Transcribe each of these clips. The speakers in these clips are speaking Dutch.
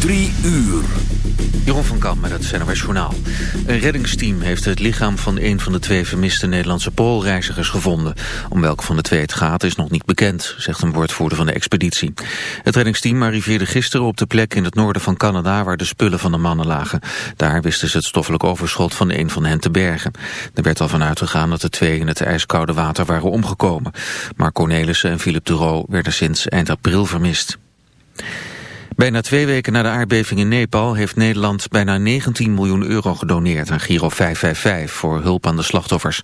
Drie uur. Jeroen van Kamp met het NOS Journaal. Een reddingsteam heeft het lichaam van een van de twee vermiste Nederlandse poolreizigers gevonden. Om welke van de twee het gaat is nog niet bekend, zegt een woordvoerder van de expeditie. Het reddingsteam arriveerde gisteren op de plek in het noorden van Canada waar de spullen van de mannen lagen. Daar wisten ze het stoffelijk overschot van een van hen te bergen. Er werd al van uitgegaan dat de twee in het ijskoude water waren omgekomen. Maar Cornelissen en Philip Duro werden sinds eind april vermist. Bijna twee weken na de aardbeving in Nepal heeft Nederland bijna 19 miljoen euro gedoneerd aan Giro 555 voor hulp aan de slachtoffers.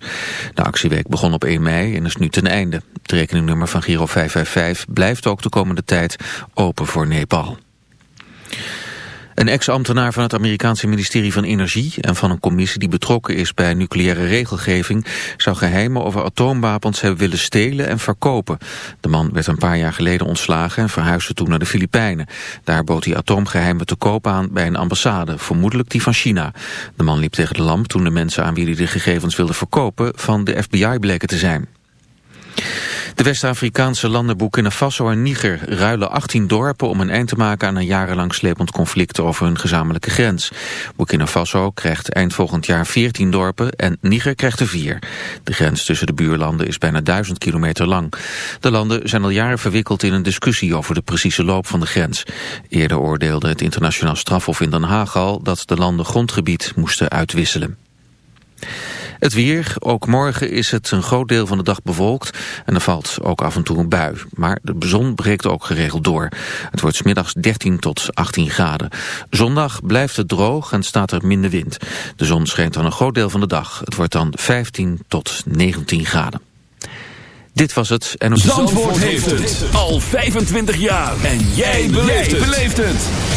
De actieweek begon op 1 mei en is nu ten einde. Het rekeningnummer van Giro 555 blijft ook de komende tijd open voor Nepal. Een ex-ambtenaar van het Amerikaanse ministerie van Energie en van een commissie die betrokken is bij nucleaire regelgeving zou geheimen over atoomwapens hebben willen stelen en verkopen. De man werd een paar jaar geleden ontslagen en verhuisde toen naar de Filipijnen. Daar bood hij atoomgeheimen te koop aan bij een ambassade, vermoedelijk die van China. De man liep tegen de lamp toen de mensen aan wie hij de gegevens wilde verkopen van de FBI bleken te zijn. De West-Afrikaanse landen Burkina Faso en Niger ruilen 18 dorpen om een eind te maken aan een jarenlang slepend conflict over hun gezamenlijke grens. Burkina Faso krijgt eind volgend jaar 14 dorpen en Niger krijgt er 4. De grens tussen de buurlanden is bijna 1000 kilometer lang. De landen zijn al jaren verwikkeld in een discussie over de precieze loop van de grens. Eerder oordeelde het internationaal strafhof in Den Haag al dat de landen grondgebied moesten uitwisselen. Het weer, ook morgen is het een groot deel van de dag bewolkt en er valt ook af en toe een bui. Maar de zon breekt ook geregeld door. Het wordt smiddags 13 tot 18 graden. Zondag blijft het droog en staat er minder wind. De zon schijnt dan een groot deel van de dag. Het wordt dan 15 tot 19 graden. Dit was het. En op Zandvoort, Zandvoort heeft het al 25 jaar. En jij beleeft het.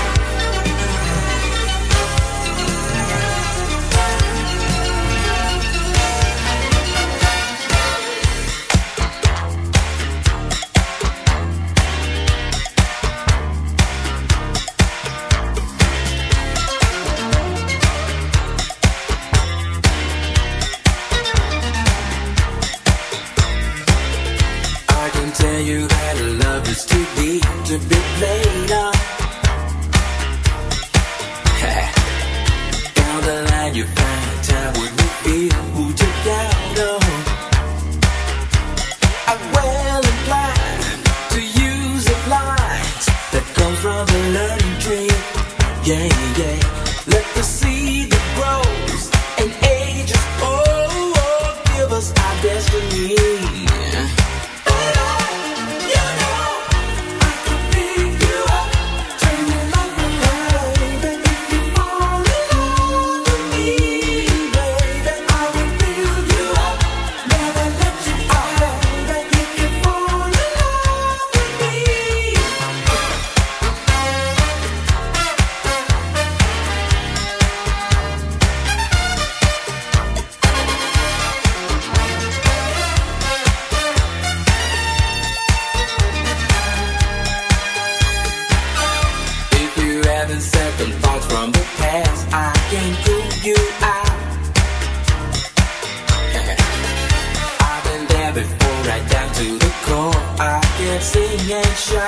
against you.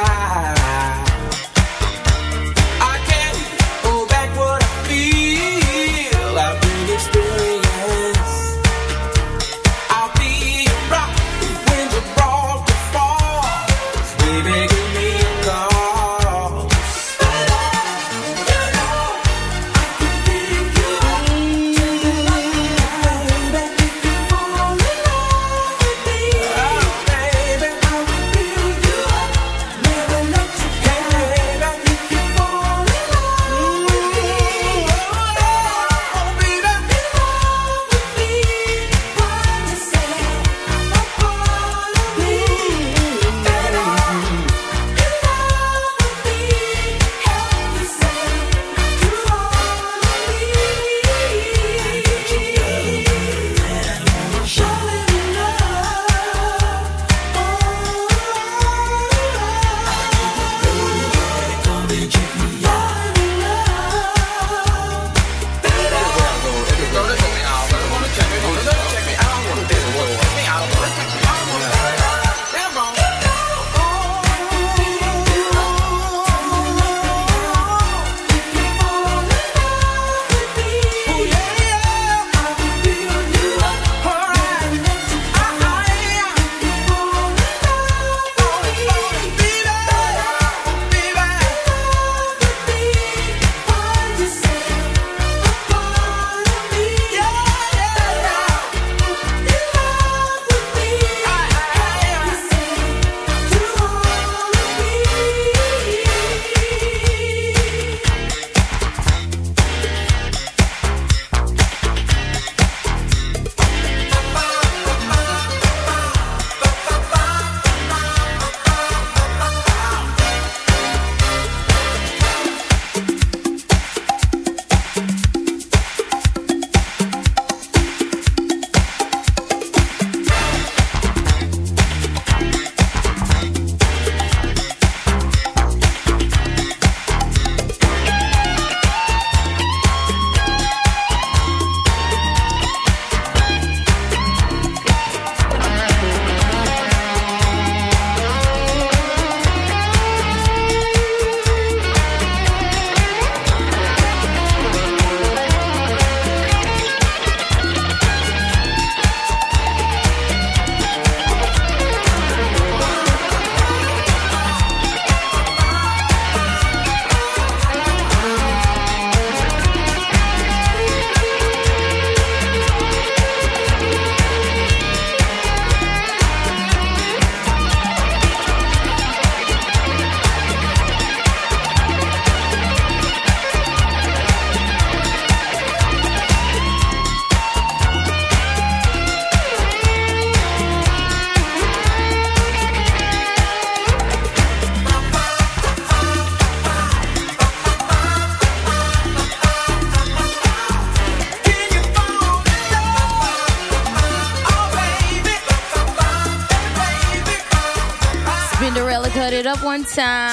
time.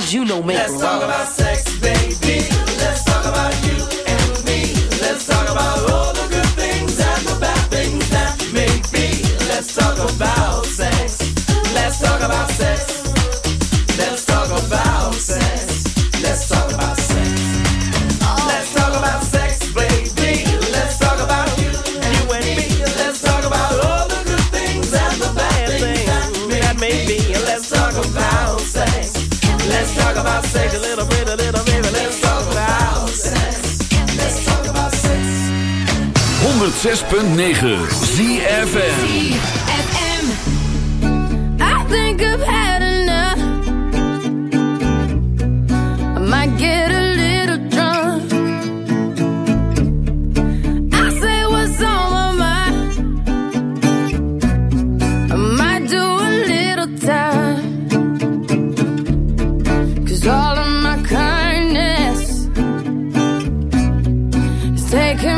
Cause you know make Let's talk about sex, baby. 106.9 ZFM FM I think I've had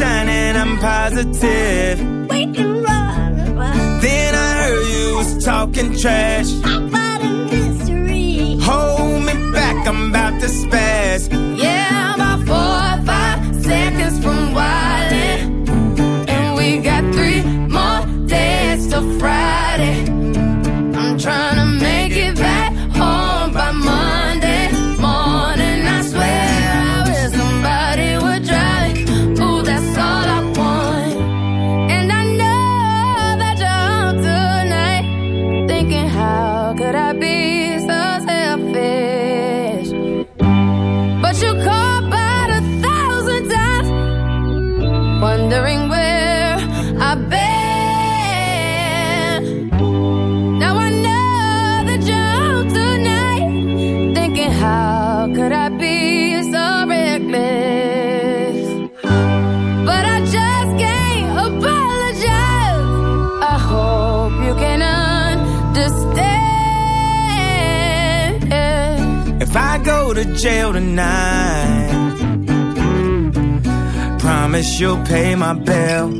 shining, I'm positive. We can run. Then I heard you was talking trash. About a mystery. Hold me back, I'm about to spaz. Yeah, I'm about four or five seconds from wildin'. Jail tonight. Promise you'll pay my bill.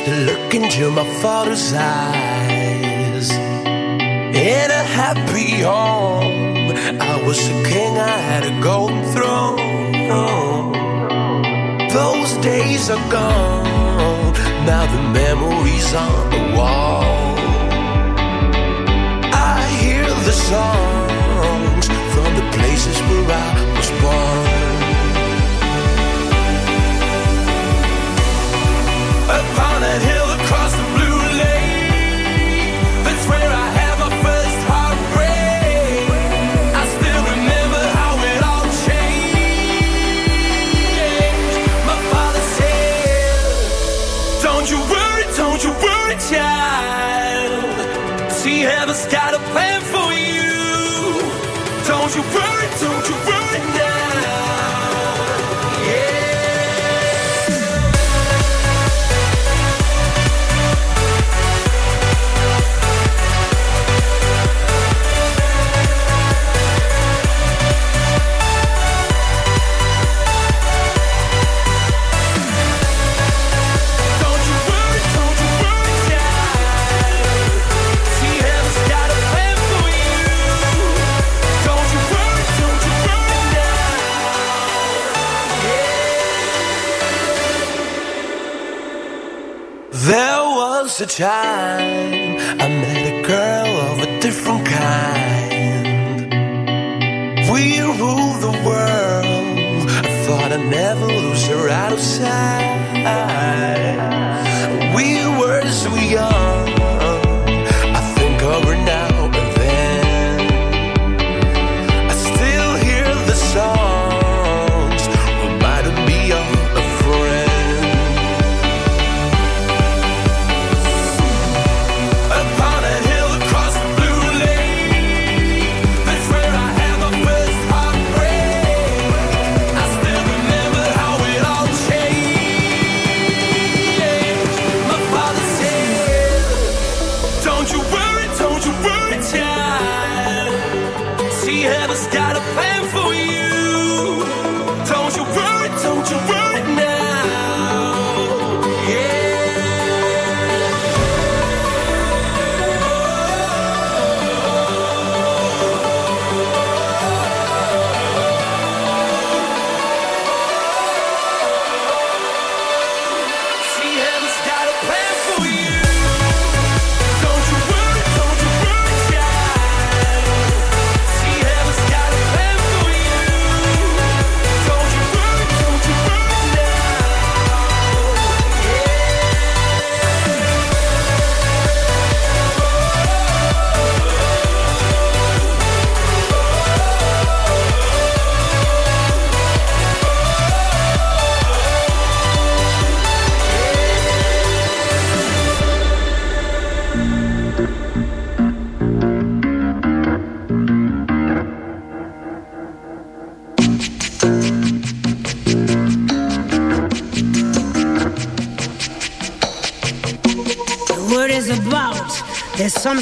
to look into my father's eyes. In a happy home, I was a king, I had a golden throne. Those days are gone, now the memories on the wall.